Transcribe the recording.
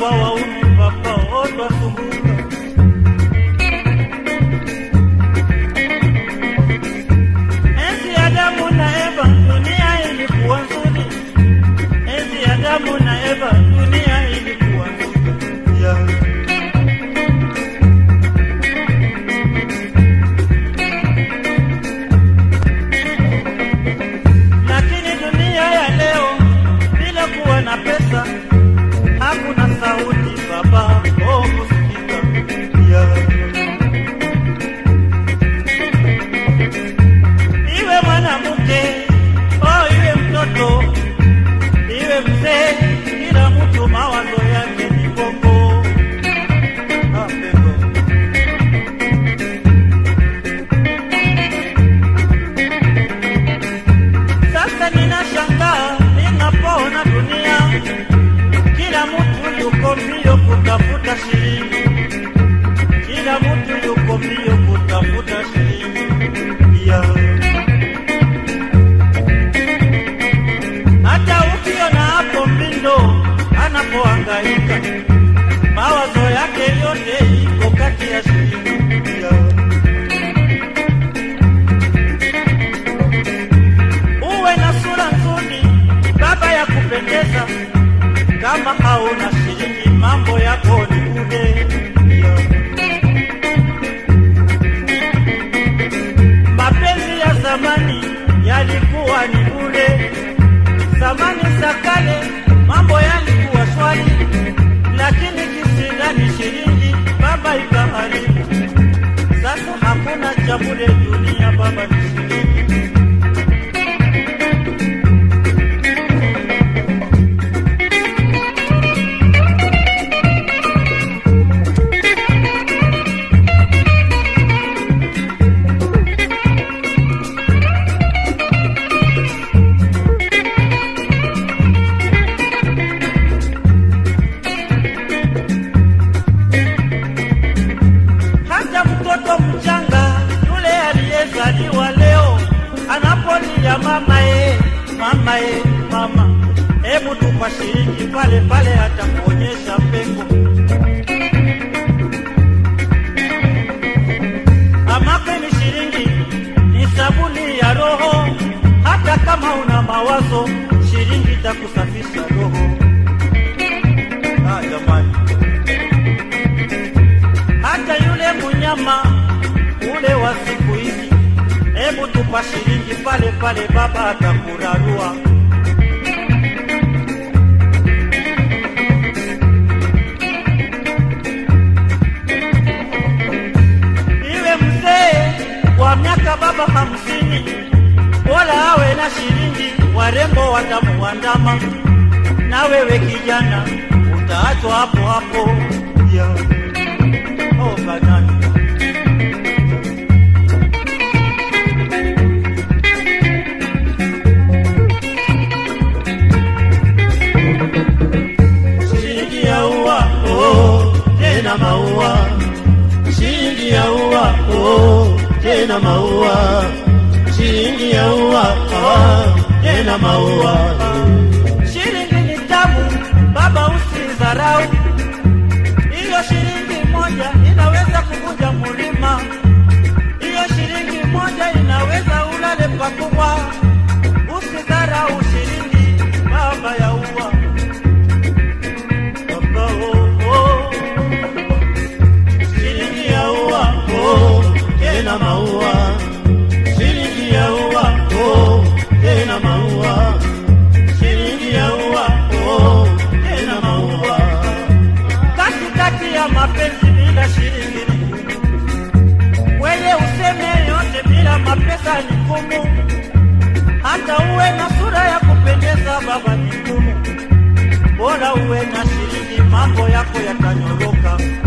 Wow. champure dunia baba. Mama e, mama, hebu tupashiriki shilingi pale pale, hata kuonyesha tupa shilingi pale pale, baba atakurarua. Iwe mzee wa miaka baba hamsini, bora awe na shilingi, warembo watamuandama, na wewe kijana utaachwa hapo hapo yeah. Oh, banana. Oh, tena maua. Shilingi ya ua, tena maua. Shilingi ni tamu, baba usidharau. Tena maua. Shilingi ya ua, oh, tena maua. Shilingi ya ua, oh, tena maua katikati ya mapenzi bila shilingi. Wewe useme yote bila mapesa ni ngumu, hata uwe na sura ya kupendeza baba ni ngumu. Bora uwe na shilingi, mambo yako yatanyoroka.